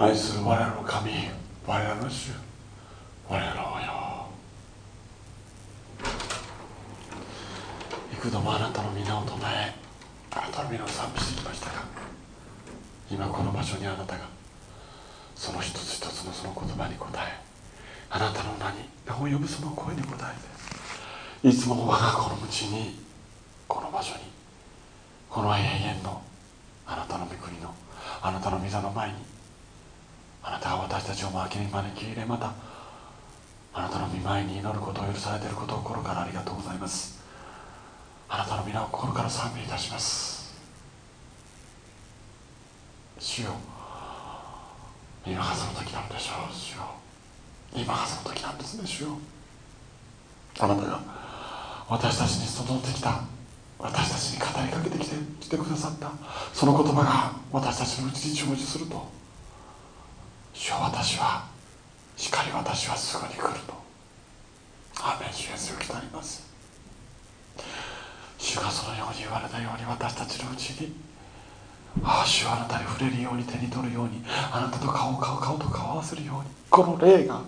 愛する我らの神我らの主我らの王よ。幾度もあなたの皆を唱えあなたの皆を賛美してきましたが今この場所にあなたがその一つ一つのその言葉に答えあなたの名に名を呼ぶその声に答えていつも我が子のうちにこの場所にこの永遠のあなたの御国のあなたの御座の前にあなたが私たちを負けに招き入れまたあなたの御前に祈ることを許されていることを心からありがとうございます。あなたの皆を心から賛美いたします。主よ今がその時なんでしょう。主よ今がその時なんですね主よ。あなたが私たちに育ってきた。私たちに語りかけてきてきてくださった。その言葉が私たちのうちに成就すると。主よ私はしかり私はすぐに来ると。アーメン主イエスを来たります。主がそのように言われたように私たちのうちにああ主はあなたに触れるように手に取るようにあなたと顔を顔顔と顔を合わせるようにこの霊が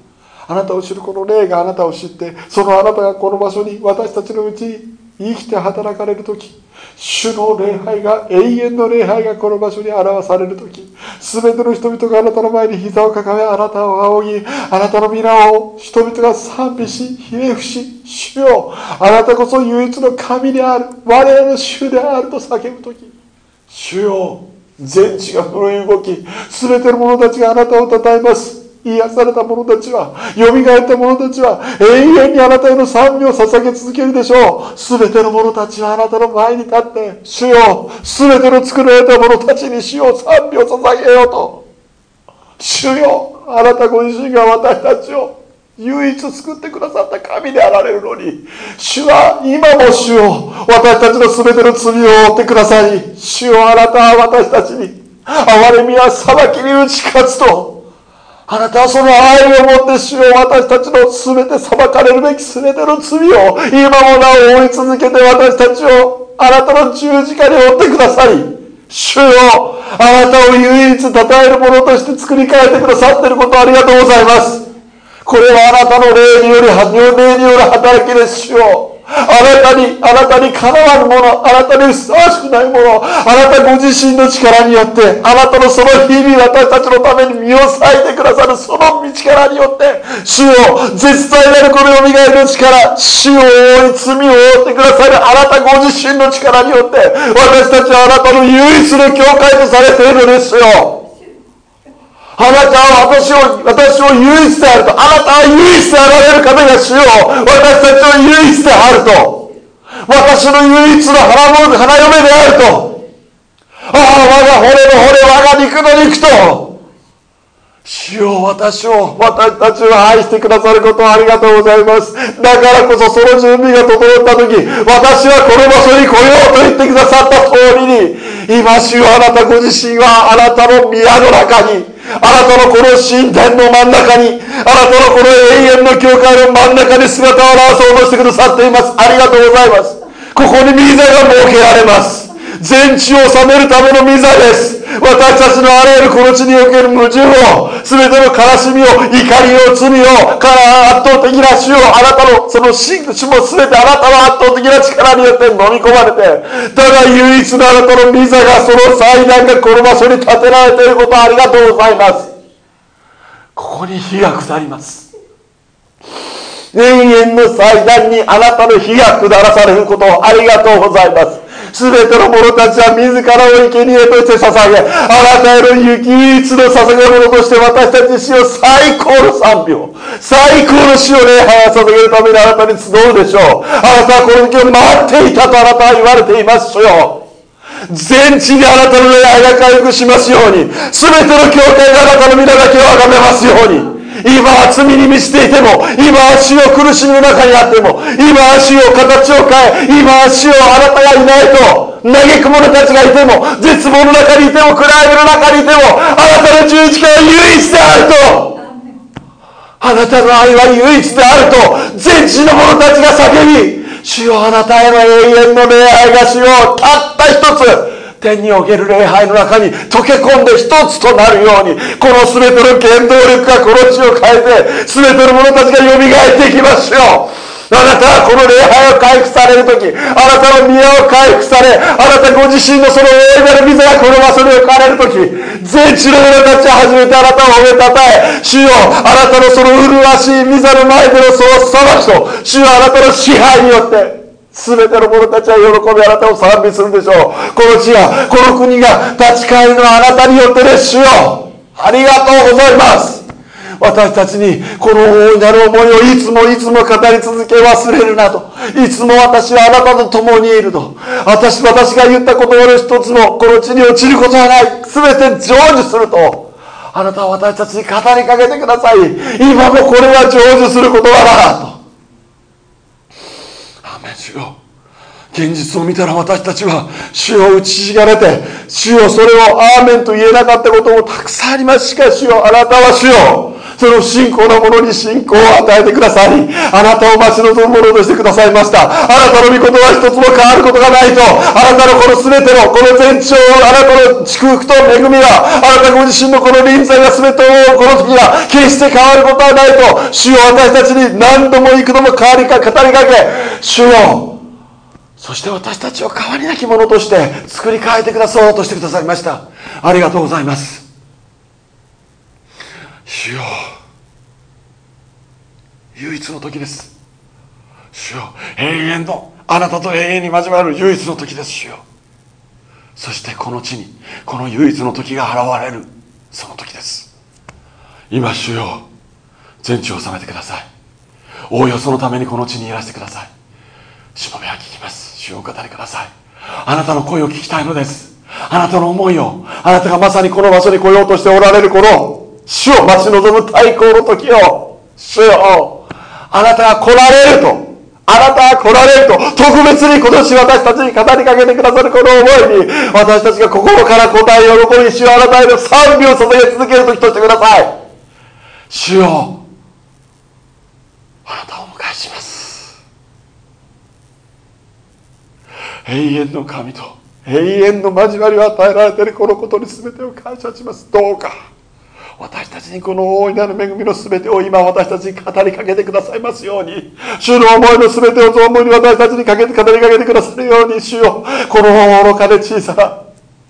あなたを知るこの霊があなたを知ってそのあなたがこの場所に私たちのうちに生きて働かれる時主の礼拝が永遠の礼拝がこの場所に表される時全ての人々があなたの前に膝をかかめあなたを仰ぎあなたの皆を人々が賛美しひれ伏し主よあなたこそ唯一の神である我らの主であると叫ぶとき主よ全地が震え動き全ての者たちがあなたを称えます。癒された者たちは、蘇った者たちは、永遠にあなたへの賛美を捧げ続けるでしょう。すべての者たちはあなたの前に立って、主よ、すべての作られた者たちに主を賛美を捧げようと。主よ、あなたご自身が私たちを唯一救ってくださった神であられるのに、主は今も主よ、私たちの全ての罪を負ってくださり、主よ、あなたは私たちに、憐れみや裁きに打ち勝つと、あなたはその愛をもって主を私たちの全て裁かれるべき全ての罪を今もなお追い続けて私たちをあなたの十字架に追ってください。主よあなたを唯一称えるものとして作り変えてくださっていることありがとうございます。これはあなたの霊により、霊による働きです、主よ。あなたに、あなたにかなわぬもの、あなたにふさわしくないもの、あなたご自身の力によって、あなたのその日々私たちのために身を割いてくださるその力によって、主を絶対なるこの蘇りの力、主を覆い、罪を覆ってくださるあなたご自身の力によって、私たちはあなたの唯一の教会とされているのですよ。あなたは私を、私を唯一であると。あなたは唯一であられる方が主よ。私たちは唯一であると。私の唯一の花花嫁であると。ああ、我が骨の骨、我が肉の肉と。主よ私を、私たちを愛してくださることをありがとうございます。だからこそその準備が整った時、私はこの場所に来ようと言ってくださった通りに、今主よあなたご自身はあなたの宮の中に、あなたのこの神殿の真ん中に、あなたのこの永遠の教会の真ん中に姿を現そうとしてくださっています。ありがとうございます。ここに水が設けられます。全地を治めるための御座です。私たちのあらゆるこの地における矛盾を、すべての悲しみを、怒りを、罪を、から圧倒的な主を、あなたのその真主もすべてあなたの圧倒的な力によって飲み込まれて、ただ唯一のあなたの御座が、その祭壇がこの場所に建てられていることありがとうございます。ここに火が下ります。永遠の祭壇にあなたの火が下らされることをありがとうございます。すべての者たちは自らを生贄として捧げ、あなたへの唯一の捧げ物として私たち死を最高の賛美を、最高の死を礼拝を捧げるためにあなたに集うでしょう。あなたはこの時を待っていたとあなたは言われていますよ。全地にあなたの礼拝が回復しますように、すべての教会があなたの皆だけを崇めますように。今は罪に満ちていても今は死の苦しみの中にあっても今は死を形を変え今は死をあなたがいないと嘆く者たちがいても絶望の中にいても暗闇の中にいてもあなたの十字架は唯一であるとあなたの愛は唯一であると全地の者たちが叫び主よあなたへの永遠の恋愛が主よたった一つ天における礼拝の中に溶け込んで一つとなるようにこの全ての原動力がこの地を変えて全ての者たちが蘇っていきますよ。あなたはこの礼拝を回復される時あなたの宮を回復されあなたご自身のその大いなる水がこの場所に置かれる時全地の者たちは初めてあなたを褒めたたえ。主よあなたのその麗しい御座の前でのその裁きと主よあなたの支配によって。全ての者たちは喜びあなたを賛美するでしょう。この地がこの国が立ち返るのはあなたによってです主よ。ありがとうございます。私たちにこの大いなる思いをいつもいつも語り続け忘れるなと。いつも私はあなたと共にいると。私私が言った言葉の一つもこの地に落ちることはない。全て成就すると。あなたは私たちに語りかけてください。今もこれは成就する言葉だと。主よ現実を見たら私たちは主を打ちひがれて主よそれをアーメンと言えなかったこともたくさんあります。しかしよあなたは主よ。その信仰の者に信仰を与えてください。あなたを待ち望む者としてくださいました。あなたの御言葉一つも変わることがないと。あなたのこの全てのこの全長あなたの祝福と恵みはあなたご自身のこの臨在が全てをこの時が決して変わることはないと。主よ私たちに何度も幾度も変わりか語りかけ主よそして私たちを変わりなき者として作り変えてくださろうとしてくださいました。ありがとうございます。主よ唯一の時です。主よ永遠の。あなたと永遠に交わる唯一の時です主よそしてこの地にこの唯一の時が現れるその時です。今主よ全地を治めてください。おおよそのためにこの地にいらしてください。しもべは聞きます。主をお語りください。あなたの声を聞きたいのです。あなたの思いをあなたがまさにこの場所に来ようとしておられる頃主を待ち望む太鼓の時を主よあなたが来られるとあなたが来られると特別に今年私たちに語りかけてくださるこの思いに私たちが心から答え喜び主よあなたへの賛美を捧げ続ける時としてください。主よあなたをお迎えします。永遠の神と永遠の交わりを与えられているこのことに全てを感謝します。どうか私たちにこの大いなる恵みの全てを今私たちに語りかけてくださいますように。主の思いの全てを存分に私たちにかけて語りかけてくださるように主よ。この愚かで小さな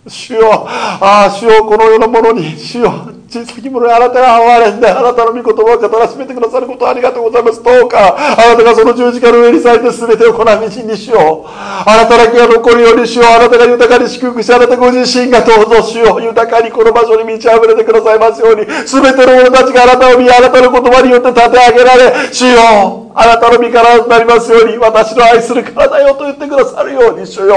主よ。ああ主よこの世のものに主よ。小さき者にあなたが憐れんであなたの御言葉を語らしめてくださることありがとうございます。どうかあなたがその十字架の上に咲いて全てをこの道にしよう。あなただけが残るようにしよう。あなたが豊かに祝福しあなたご自身がどうぞしよう。豊かにこの場所に満ち溢れてくださいますように。全ての者たちがあなたを見あなたの言葉によって立て上げられしよう。あなたの身からなりますように。私の愛する体よと言ってくださるように主よ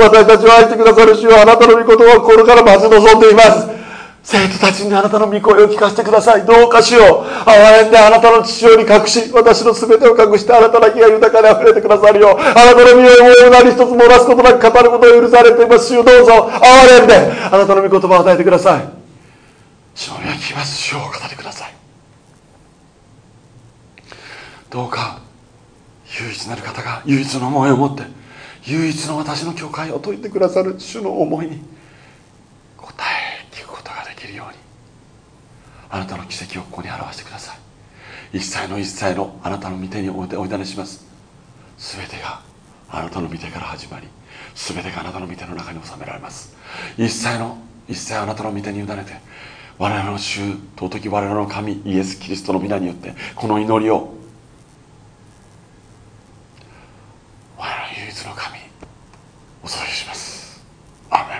私たちを愛してくださる主よ。あなたの御言葉を心から待ち望んでいます。生徒たちにあなたの御声を聞かせてください。どうかしよう。憐れんであなたの父親に隠し私の全てを隠してあなただけが豊かに溢れてくださるよう。あなたの身を思いを何一つ漏らすことなく語ることを許されています主よ。どうぞ憐れんで。あなたの御言葉を与えてください。主の身はきます主を語ってください。どうか唯一なる方が唯一の思いを持って唯一の私の教会を説いてくださる主の思いに答えあなたの奇跡をここに表してください。一切の一切のあなたの御手においだねします。全てがあなたの御手から始まり全てがあなたの御手の中に収められます。一切の一切あなたの御手に委ねて我々の主尊き我々の神イエス・キリストの皆によってこの祈りを我々の唯一の神お捧げしますアーメ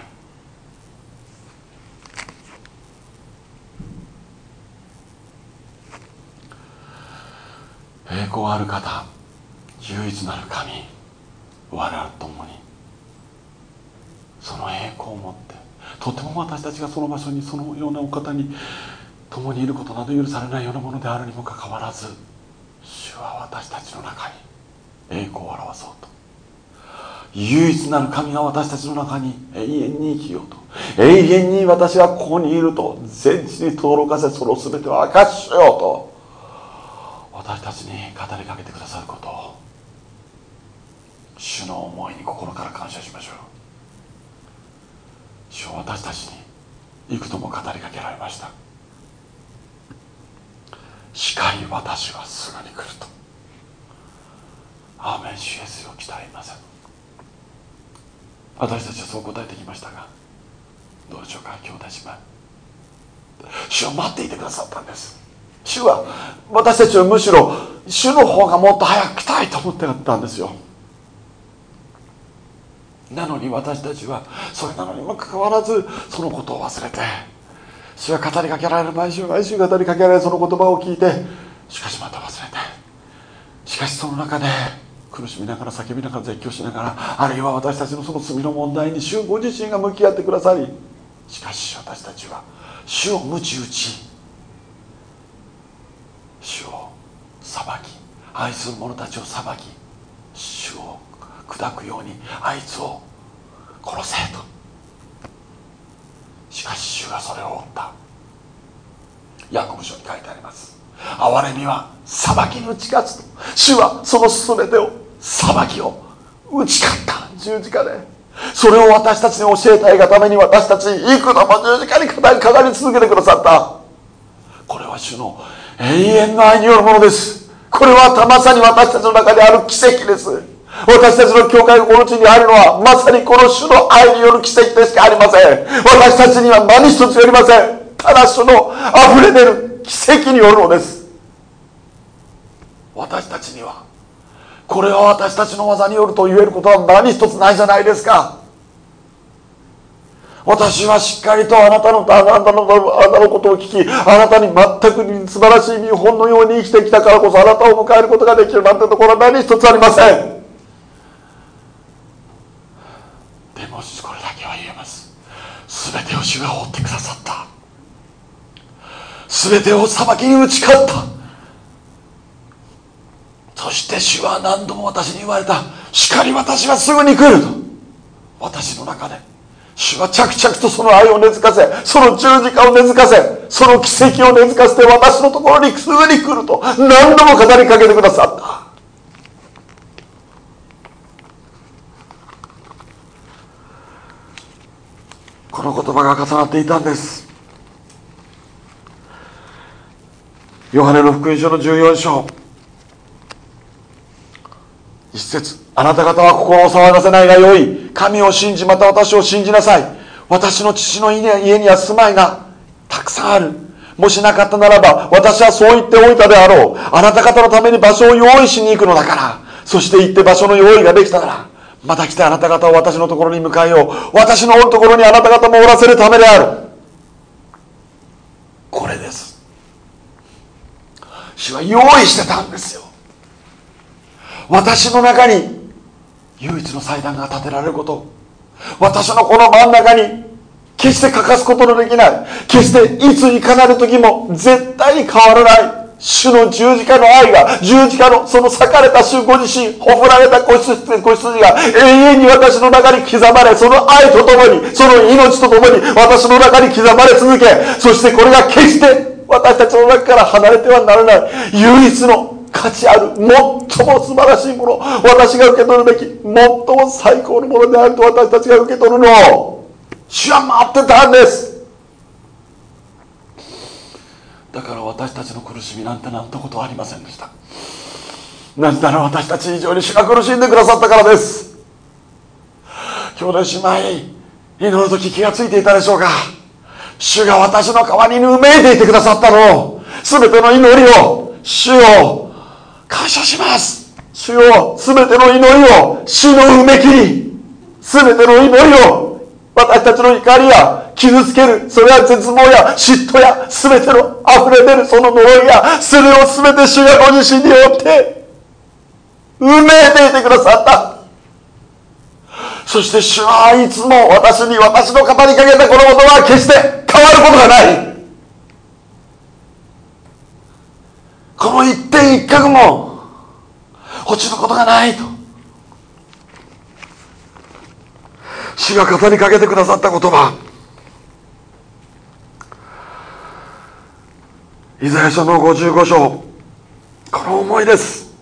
ン光ある方唯一なる神我々と共にその栄光を持ってとても私たちがその場所にそのようなお方に共にいることなど許されないようなものであるにもかかわらず主は私たちの中に栄光を表そうと。唯一なる神が私たちの中に永遠に生きようと。永遠に私はここにいると全地に登録かせその全てを明かしようと。私たちに語りかけてくださることを主の思いに心から感謝しましょう。主は私たちに幾度も語りかけられました。しかり私はすぐに来ると。アーメン主イエスを来たらいません。私たちはそう答えてきましたがどうでしょうか兄弟姉妹。主は待っていてくださったんです。主は私たちはむしろ主の方がもっと早く来たいと思ってやったんですよ。なのに私たちはそれなのにもかかわらずそのことを忘れて主は語りかけられる毎週毎週語りかけられるその言葉を聞いてしかしまた忘れてしかしその中で苦しみながら叫びながら絶叫しながらあるいは私たちのその罪の問題に主ご自身が向き合ってくださりしかし私たちは主を鞭打ち主を裁き愛する者たちを裁き主を砕くようにあいつを殺せと。しかし主がそれを負った。ヤコブ書に書いてあります。憐れみは裁きに打ち勝つと主はその全てを裁きを打ち勝った。十字架で。それを私たちに教えたいがために私たちに幾度も十字架にかかり続けてくださった。これは主の永遠の愛によるものです。これはまさに私たちの中である奇跡です。私たちの教会がこの地にあるのはまさにこの主の愛による奇跡でしかありません。私たちには何一つよりません。ただ主の溢れ出る奇跡によるのです。私たちにはこれは私たちの技によると言えることは何一つないじゃないですか。私はしっかりとあなたのあなたのあなたのことを聞きあなたに全く素晴らしい見本のように生きてきたからこそあなたを迎えることができるなんてところは何一つありません。でもこれだけは言えます。全てを主が放ってくださった。全てを裁きに打ち勝った。そして主は何度も私に言われたしかり私はすぐに来ると。私の中で。主は着々とその愛を根付かせその十字架を根付かせその奇跡を根付かせて私のところにすぐに来ると何度も語りかけてくださった。この言葉が重なっていたんです。ヨハネの福音書の14章。一節。あなた方は心を騒がせないがよい。神を信じまた私を信じなさい。私の父の家には住まいがたくさんある。もしなかったならば私はそう言っておいたであろう。あなた方のために場所を用意しに行くのだから。そして行って場所の用意ができたならまた来てあなた方を私のところに迎えよう。私のおるところにあなた方もおらせるためである。これです。主は用意してたんですよ。私の中に唯一の祭壇が建てられること。私のこの真ん中に決して欠かすことのできない。決していついかなる時も絶対に変わらない。主の十字架の愛が十字架のその裂かれた主ご自身ほふられた子羊子羊が永遠に私の中に刻まれその愛とともにその命とともに私の中に刻まれ続けそしてこれが決して私たちの中から離れてはならない。唯一の価値ある最も素晴らしいもの私が受け取るべき最も最高のものであると私たちが受け取るのを主は待ってたんです。だから私たちの苦しみなんてなんてことはありませんでした。なぜなら私たち以上に主が苦しんでくださったからです。兄弟姉妹祈る時気がついていたでしょうか。主が私の代わりにうめいていてくださったのを全ての祈りを主を感謝します。主よ全ての祈りを主の埋め切り全ての祈りを私たちの怒りや傷つけるそれは絶望や嫉妬や全ての溢れ出るその呪いやそれを全て主がご自身によって埋めていてくださった。そして主はいつも私に私の語りかけたこのことは決して変わることがないこの一点一角も落ちることがないと。主が語りかけてくださった言葉。イザヤ書の55章。この思いです。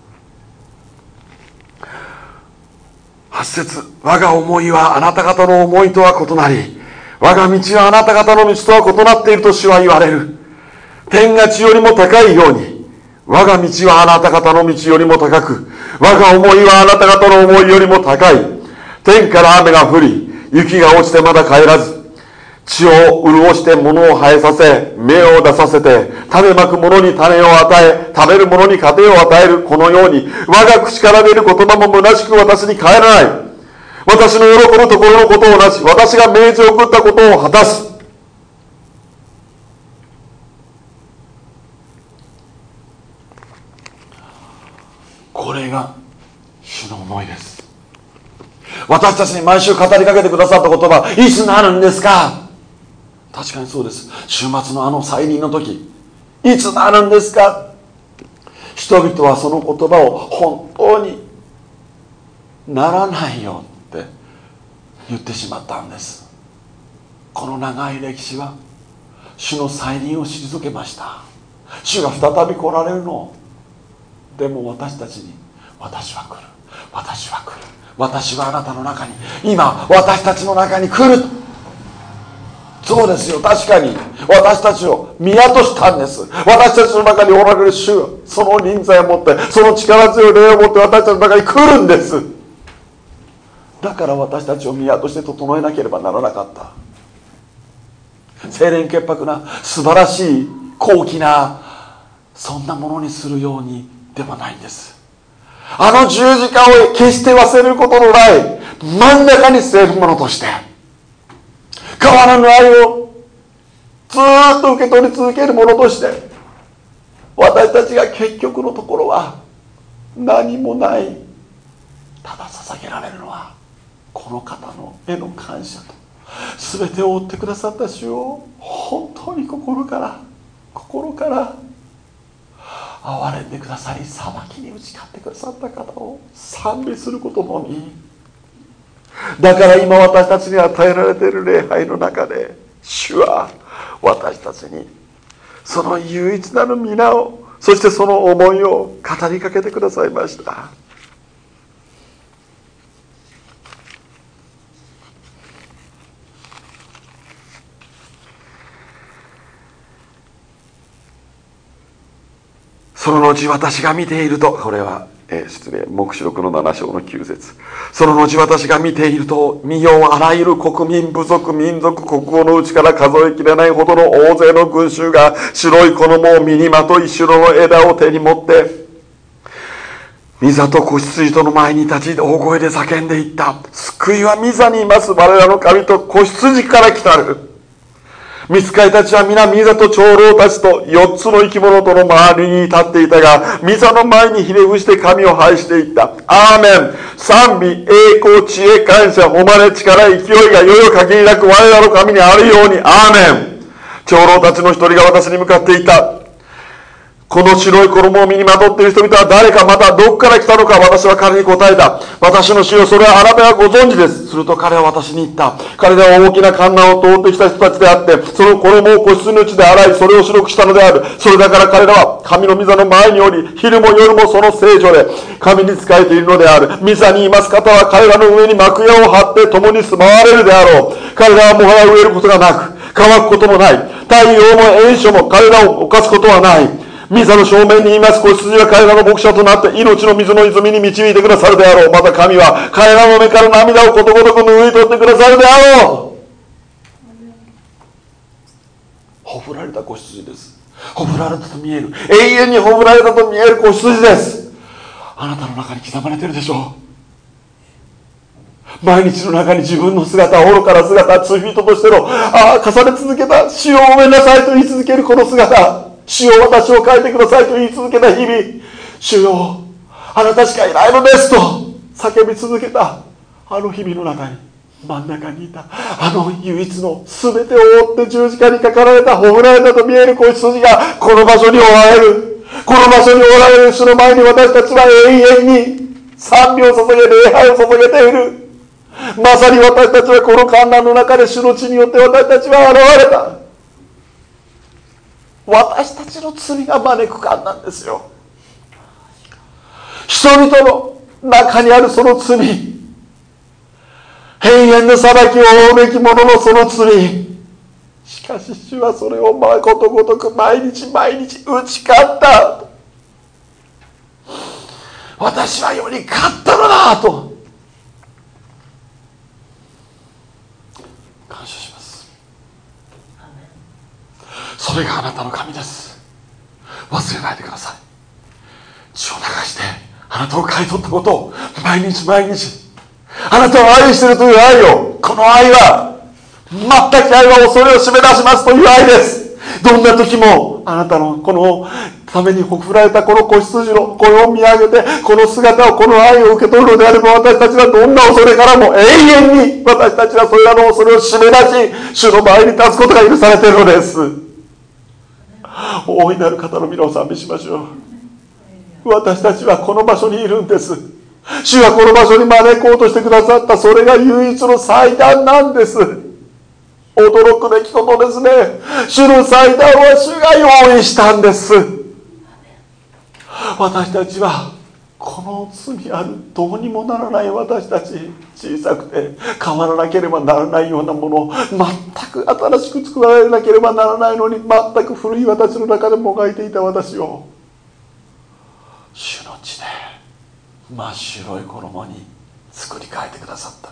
8節。我が思いはあなた方の思いとは異なり我が道はあなた方の道とは異なっていると主は言われる。天が地よりも高いように我が道はあなた方の道よりも高く我が思いはあなた方の思いよりも高い。天から雨が降り雪が落ちてまだ帰らず。血を潤して物を生えさせ芽を出させて種まく者に種を与え食べる者に糧を与えるこのように我が口から出る言葉も虚しく私に帰らない。私の喜ぶところのことをなし私が命じ送ったことを果たす。これが主の思いです。私たちに毎週語りかけてくださった言葉いつなるんですか？確かにそうです。週末のあの再臨の時いつなるんですか？人々はその言葉を本当にならないよって言ってしまったんです。この長い歴史は主の再臨を退けました。主が再び来られるのをでも私たちに私は来る。私は来る。私はあなたの中に今私たちの中に来る。そうですよ。確かに。私たちを宮としたんです。私たちの中におられる主その臨在を持ってその力強い霊を持って私たちの中に来るんです。だから私たちを宮として整えなければならなかった。清廉潔白な素晴らしい高貴なそんなものにするようにではないんです。あの十字架を決して忘れることのない真ん中に据えるものとして変わらぬ愛をずっと受け取り続けるものとして私たちが結局のところは何もないただ捧げられるのはこの方の絵の感謝と全てを追ってくださった主を本当に心から心から憐れんでくださり裁きに打ち勝ってくださった方を賛美することのみ。だから今私たちに与えられている礼拝の中で主は私たちにその唯一なる皆をそしてその思いを語りかけてくださいました。その後私が見ているとこれはえー、失礼黙示録の7章の9節。その後私が見ていると見よあらゆる国民部族民族国語のうちから数えきれないほどの大勢の群衆が白い衣を身にまとい白の枝を手に持ってミザと子羊との前に立ち大声で叫んでいった。救いはミザにいます。我らの神と子羊から来たる。見つかりたちは皆ミザと長老たちと四つの生き物との周りに立っていたが、ミザの前にひれ伏して神を拝していった。アーメン賛美、栄光、知恵、感謝、誉れ、力、勢いがよよ限りなく我らの神にあるように。アーメン長老たちの一人が私に向かっていた。この白い衣を身にまとっている人々は誰かまたどこから来たのか私は彼に答えた。私の死をそれはあなたがご存知です。すると彼は私に言った。彼らは大きな観覧を通ってきた人たちであって、その衣を個室のうちで洗い、それを白くしたのである。それだから彼らは神の御座の前におり、昼も夜もその聖女で神に仕えているのである。御座にいます方は彼らの上に幕屋を張って共に住まわれるであろう。彼らはもはや植えることがなく、乾くこともない。太陽も炎暑も彼らを犯すことはない。ミザの正面にいます子羊は彼らの牧者となって命の水の泉に導いてくださるであろう。また神は彼らの目から涙をことごとく拭い取ってくださるであろう。ほふられた子羊です。ほふられたと見える。永遠にほふられたと見える子羊です。あなたの中に刻まれてるでしょう。毎日の中に自分の姿、愚かな姿、ツーフィートとしての、ああ、重ね続けた、死をごめなさいと言い続けるこの姿。主よ私を変えてくださいと言い続けた日々主よあなたしかいないのですと叫び続けたあの日々の中に真ん中にいたあの唯一の全てを追って十字架にかかられたほふられたと見える子羊がこの場所におられるこの場所におられる主の前に私たちは永遠に賛美を捧げ礼拝を捧げている。まさに私たちはこの観覧の中で主の血によって私たちは現れた。私たちの罪が招く感なんですよ。人々の中にあるその罪。永遠の裁きを負うべき者のその罪。しかし主はそれをまことごとく毎日毎日打ち勝った。私は世に勝ったのだと感謝しますそれがあなたの神です。忘れないでください。血を流してあなたを買い取ったことを毎日毎日あなたを愛しているという愛をこの愛は全く愛は恐れを締め出しますという愛です。どんな時もあなたのこのために送られたこの子羊のこれを見上げてこの姿をこの愛を受け取るのであれば私たちはどんな恐れからも永遠に私たちはそれらの恐れを締め出し主の前に立つことが許されているのです。大いなる方の皆を賛美しましょう。私たちはこの場所にいるんです。主はこの場所に招こうとしてくださったそれが唯一の祭壇なんです。驚くべきことですね。主の祭壇は主が用意したんです。私たちはこの罪あるどうにもならない私たち小さくて変わらなければならないようなもの全く新しく作られなければならないのに全く古い私の中でもがいていた私を主の地で真っ白い衣に作り変えてくださった。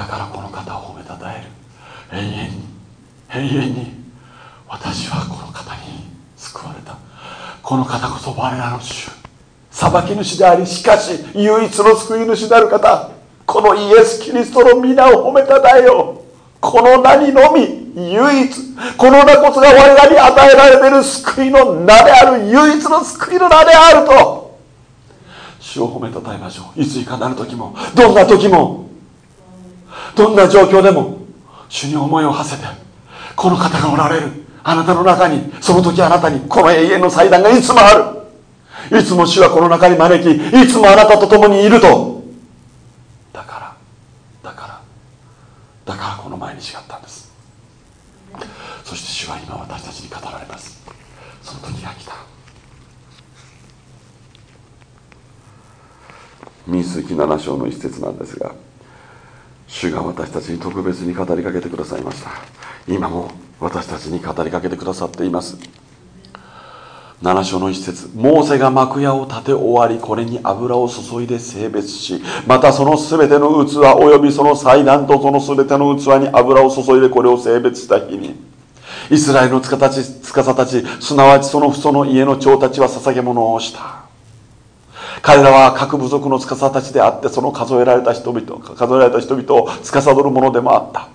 だからこの方を褒めたたえる。永遠に永遠に私はこの方に救われた。この方こそ我らの主。裁き主でありしかし唯一の救い主である方このイエス・キリストの皆を褒めたたえよこの名にのみ唯一この名こそが我らに与えられている救いの名である唯一の救いの名であると。主を褒めたたえましょう。いついかなる時もどんな時もどんな状況でも主に思いを馳せてこの方がおられる。あなたの中にその時あなたにこの永遠の祭壇がいつもある。いつも主はこの中に招きいつもあなたと共にいると。だからだからだからこの前に違ったんです。そして主は今私たちに語られます。その時が来た。民数記7章の一節なんですが主が私たちに特別に語りかけてくださいました。今も私たちに語りかけてくださっています。7章の一節。モーセが幕屋を建て終わりこれに油を注いで性別しまたその全ての器およびその祭壇とその全ての器に油を注いでこれを性別した日に。イスラエルの司たち司たちすなわちその父祖の家の長たちは捧げ物をした。彼らは各部族の司たちであってその数えられた人々数えられた人々を司るものでもあった。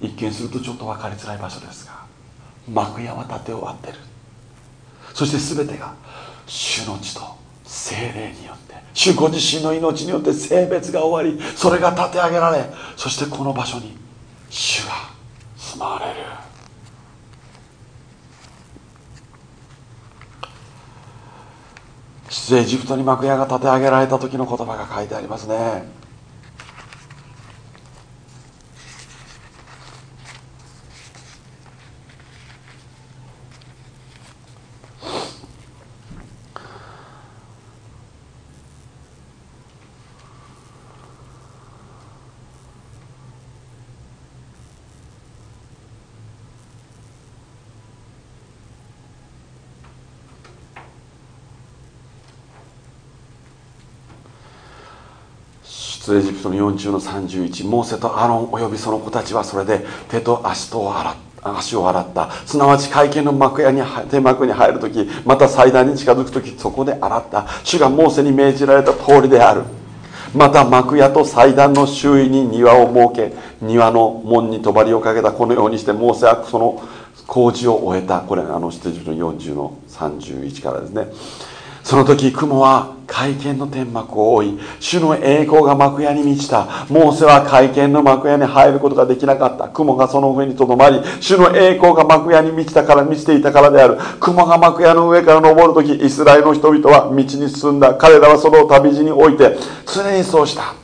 一見するとちょっと分かりづらい場所ですが幕屋は建て終わってる。そして全てが主の血と精霊によって主ご自身の命によって性別が終わりそれが立て上げられそしてこの場所に主が住まわれる。出エジプトに幕屋が建て上げられた時の言葉が書いてありますね。エジプトの40の31モーセとアロンおよびその子たちはそれで手と足とを洗った足を洗った。すなわち会見の幕屋に手幕に入る時また祭壇に近づく時そこで洗った。主がモーセに命じられた通りである。また幕屋と祭壇の周囲に庭を設け庭の門に帳をかけたこのようにしてモーセはその工事を終えた。これあの出エジプトの40の31からですね。その時雲は会見の天幕を覆い主の栄光が幕屋に満ちた。モーセは会見の幕屋に入ることができなかった。雲がその上にとどまり主の栄光が幕屋に満ちたから満ちていたからである。雲が幕屋の上から登る時イスラエルの人々は道に進んだ。彼らはそれを旅路に置いて常にそうした。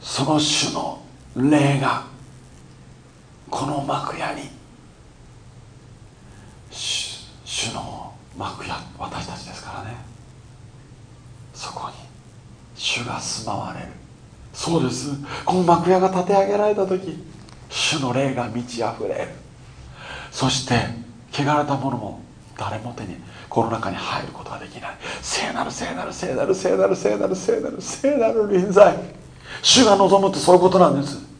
その主の霊がこの幕屋に主の幕や私たちですからね。そこに主が住まわれる。そうです。この幕屋が立て上げられた時主の霊が満ち溢れる。そして汚れたものも誰も手にこの中に入ることができない。聖なる聖なる聖なる聖なる聖なる聖なる聖なる臨在。主が望むってそういうことなんです。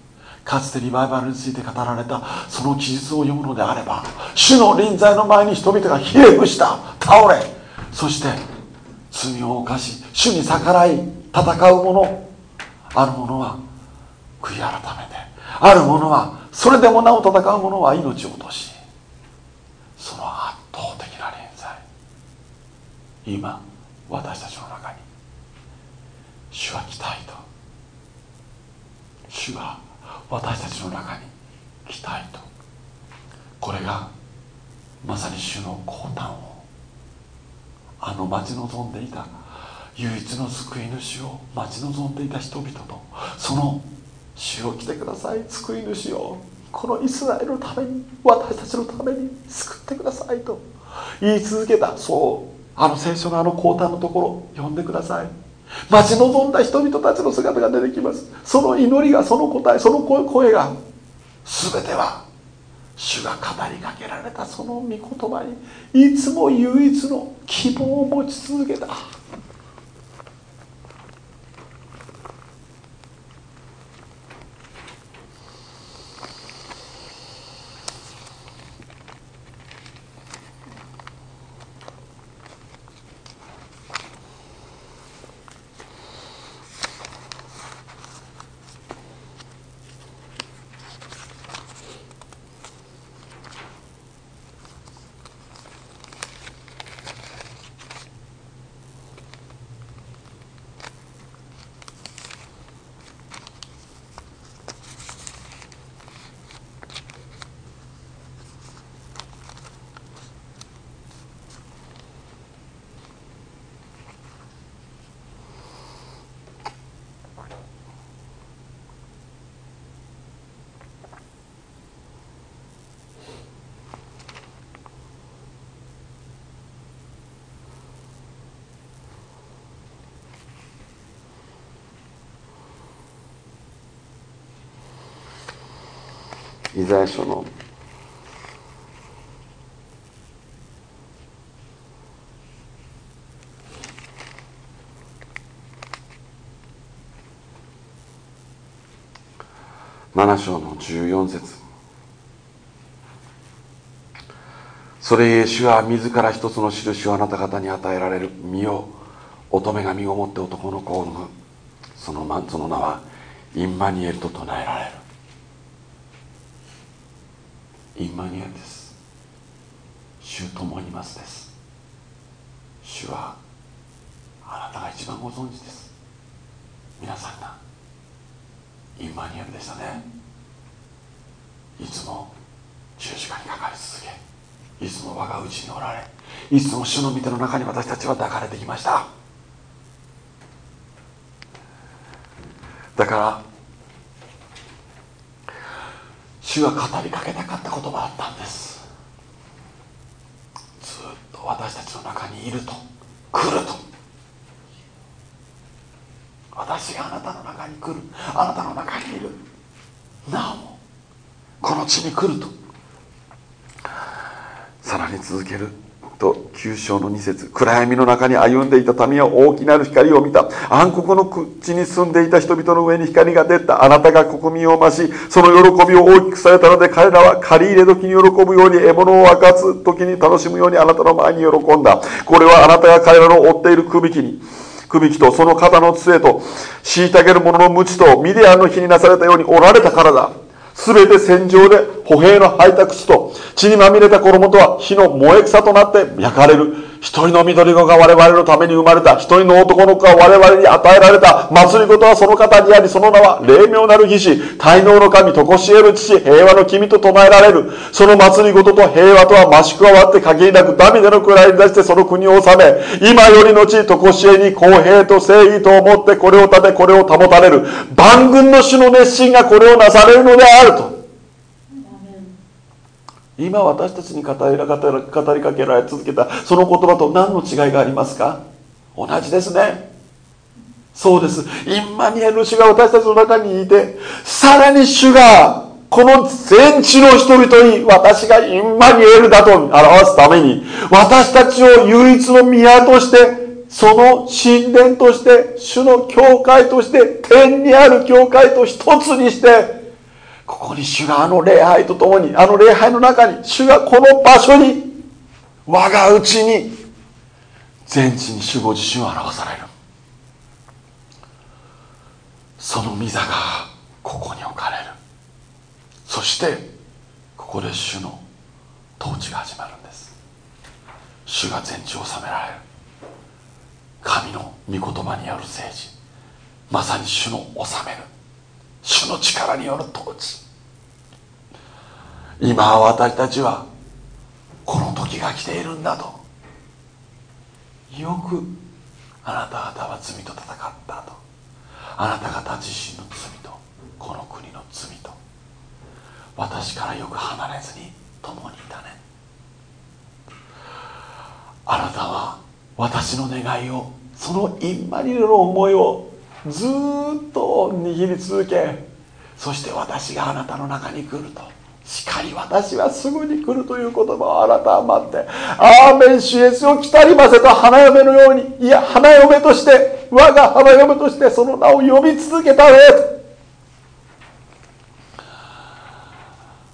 かつてリバイバルについて語られたその記述を読むのであれば主の臨在の前に人々がひれ伏した倒れそして罪を犯し主に逆らい戦う者ある者は悔い改めてある者はそれでもなお戦う者は命を落としその圧倒的な臨在。今私たちの中に主は来たいと。主は私たちの中に来たいと。これがまさに主の降誕を。あの待ち望んでいた唯一の救い主を待ち望んでいた人々と。その主を来てください。救い主を。このイスラエルのために私たちのために救ってくださいと。言い続けた。そう。あの聖書のあの降誕のところ読んでください。待ち望んだ人々たちの姿が出てきます。その祈りがその答えその声が全ては主が語りかけられたその御言葉にいつも唯一の希望を持ち続けた。イザヤ書の。7章の14節。それゆえ主は自ら一つの印をあなた方に与えられる身を乙女が身をもって男の子を産む。そのその名はインマニエルと唱えられる。インマニュエルです。主ともいますです。主はあなたが一番ご存知です。皆さんがインマニュエルでしたね。いつも十字架にかかり続けいつも我が内におられいつも主の御手の中に私たちは抱かれてきました。だから主が語りかけたかった言葉だったんです。ずっと私たちの中にいると。来ると。私があなたの中に来る。あなたの中にいる。なおもこの地に来ると。さらに続ける。と9章の2節暗闇の中に歩んでいた民は大きなる光を見た。暗黒の地に住んでいた人々の上に光が出た。あなたが国民を増しその喜びを大きくされたので彼らは借り入れ時に喜ぶように獲物を分かつ時に楽しむようにあなたの前に喜んだ。これはあなたが彼らの追っている首引きに首引きとその肩の杖と虐げる者の鞭とミディアンの日になされたようにおられたからだ。全て戦場で歩兵の履いた靴と血にまみれた衣とは火の燃え草となって焼かれる。一人の緑子が我々のために生まれた。一人の男の子が我々に与えられた。祭り事はその方にありその名は霊妙なる義士。大能の神とこしえる父平和の君と唱えられる。その祭り事と平和とは増し加わって限りなくダビデの位に出してその国を治め今よりのちとこしえに公平と正義と思ってこれを立てこれを保たれる。万軍の主の熱心がこれをなされるのであると。今私たちに語り語りかけられ続けたその言葉と何の違いがありますか？同じですね。そうです。インマニエル主が私たちの中にいてさらに主がこの全地の人々に私がインマニエルだと表すために私たちを唯一の宮としてその神殿として主の教会として天にある教会と一つにしてここに主が。あの礼拝とともにあの礼拝の中に主がこの場所に我がうちに全地に主ご自身を表される。その御座がここに置かれる。そしてここで主の統治が始まるんです。主が全地を治められる。神の御言葉による政治。まさに主の治める。主の力による統治今私たちはこの時が来ているんだと。よくあなた方は罪と戦ったと。あなた方自身の罪と。この国の罪と。私からよく離れずに共にいたね。あなたは私の願いをそのインマニルの思いをずっと握り続けそして私があなたの中に来ると。しかり私はすぐに来るという言葉をあなたは待って。アーメン主イエスを来たりませと花嫁のようにいや花嫁として我が花嫁としてその名を呼び続けたね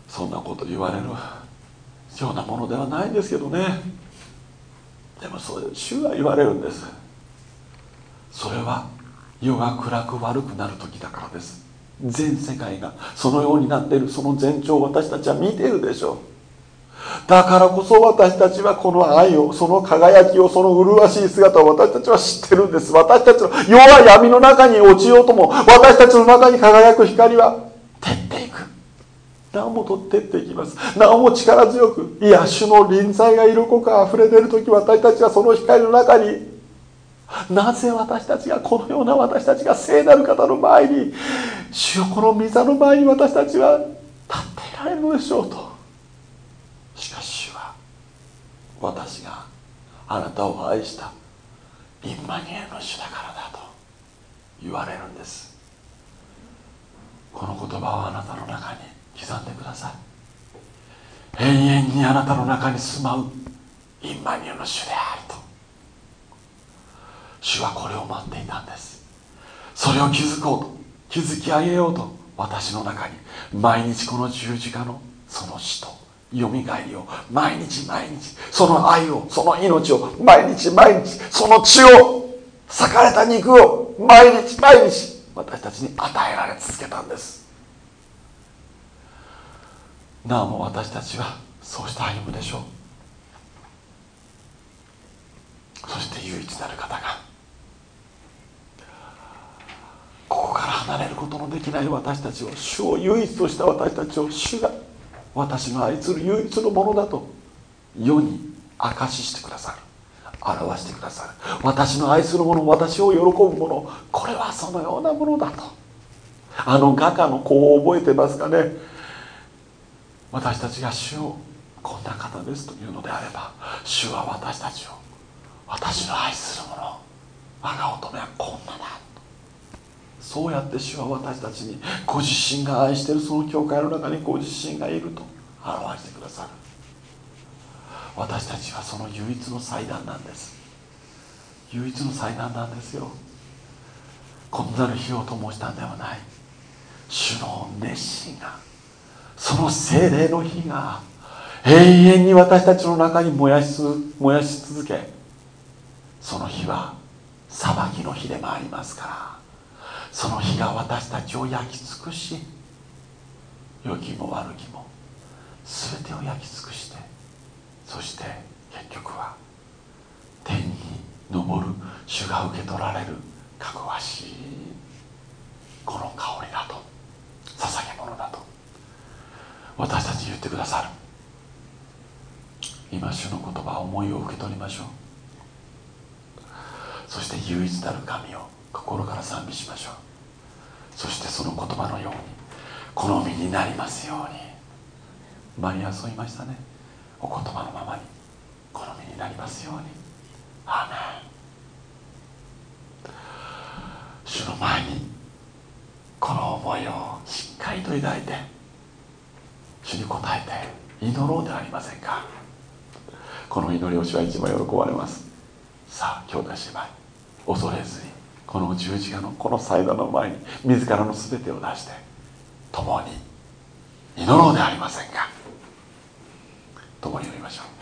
そんなこと言われるようなものではないんですけどね。でもそう主は言われるんです。それは夜が暗く悪くなる時だからです。全世界がそのようになっている。その前兆を私たちは見ているでしょう。だからこそ私たちはこの愛をその輝きをその麗しい姿を私たちは知ってるんです。私たちの弱い闇の中に落ちようとも私たちの中に輝く光は照っていく。なおもとってっていきます。なおも力強くいや主の臨在が色濃くあふれ出る時私たちはその光の中になぜ私たちがこのような私たちが聖なる方の前に主よこの御座の前に私たちは立っていられるのでしょうと。しかし主は私があなたを愛したインマニエルの主だからだと言われるんです。この言葉をあなたの中に刻んでください。永遠にあなたの中に住まうインマニエルの主であると。主はこれを待っていたんです。それを気づこうと築き上げようと私の中に毎日この十字架のその死とよみがえりを毎日毎日その愛をその命を毎日毎日その血を裂かれた肉を毎日毎日私たちに与えられ続けたんです。なおも私たちはそうして歩むでしょう。そして唯一なる方がここから離れることのできない私たちを主を唯一とした私たちを主が私の愛する唯一のものだと世に証ししてくださる。表してくださる。私の愛する者私を喜ぶ者これはそのようなものだと。あの画家の子を覚えてますかね。私たちが主をこんな方ですというのであれば主は私たちを私の愛する者我が乙女はこんなだ。そうやって主は私たちにご自身が愛しているその教会の中にご自身がいると表してくださる。私たちはその唯一の祭壇なんです。唯一の祭壇なんですよ。こんなる火を灯したんではない。主の熱心がその精霊の火が永遠に私たちの中に燃やし燃やし続けその火は裁きの火でもありますから。その火が私たちを焼き尽くし良きも悪きも全てを焼き尽くしてそして結局は天に昇る主が受け取られるかぐわしいこの香りだと捧げ物だと私たち言ってくださる。今主の言葉思いを受け取りましょう。そして唯一なる神を心から賛美しましょう。そしてその言葉のように好みになりますように。マリアそう言いましたね。お言葉のままに好みになりますように。アーメン。主の前にこの思いをしっかりと抱いて主に応えて祈ろうではありませんか。この祈りを主は一番喜ばれます。さあ兄弟姉妹恐れずにこの十字架のこの祭壇の前に自らの全てを出して共に祈ろうではありませんか。共に祈りましょう。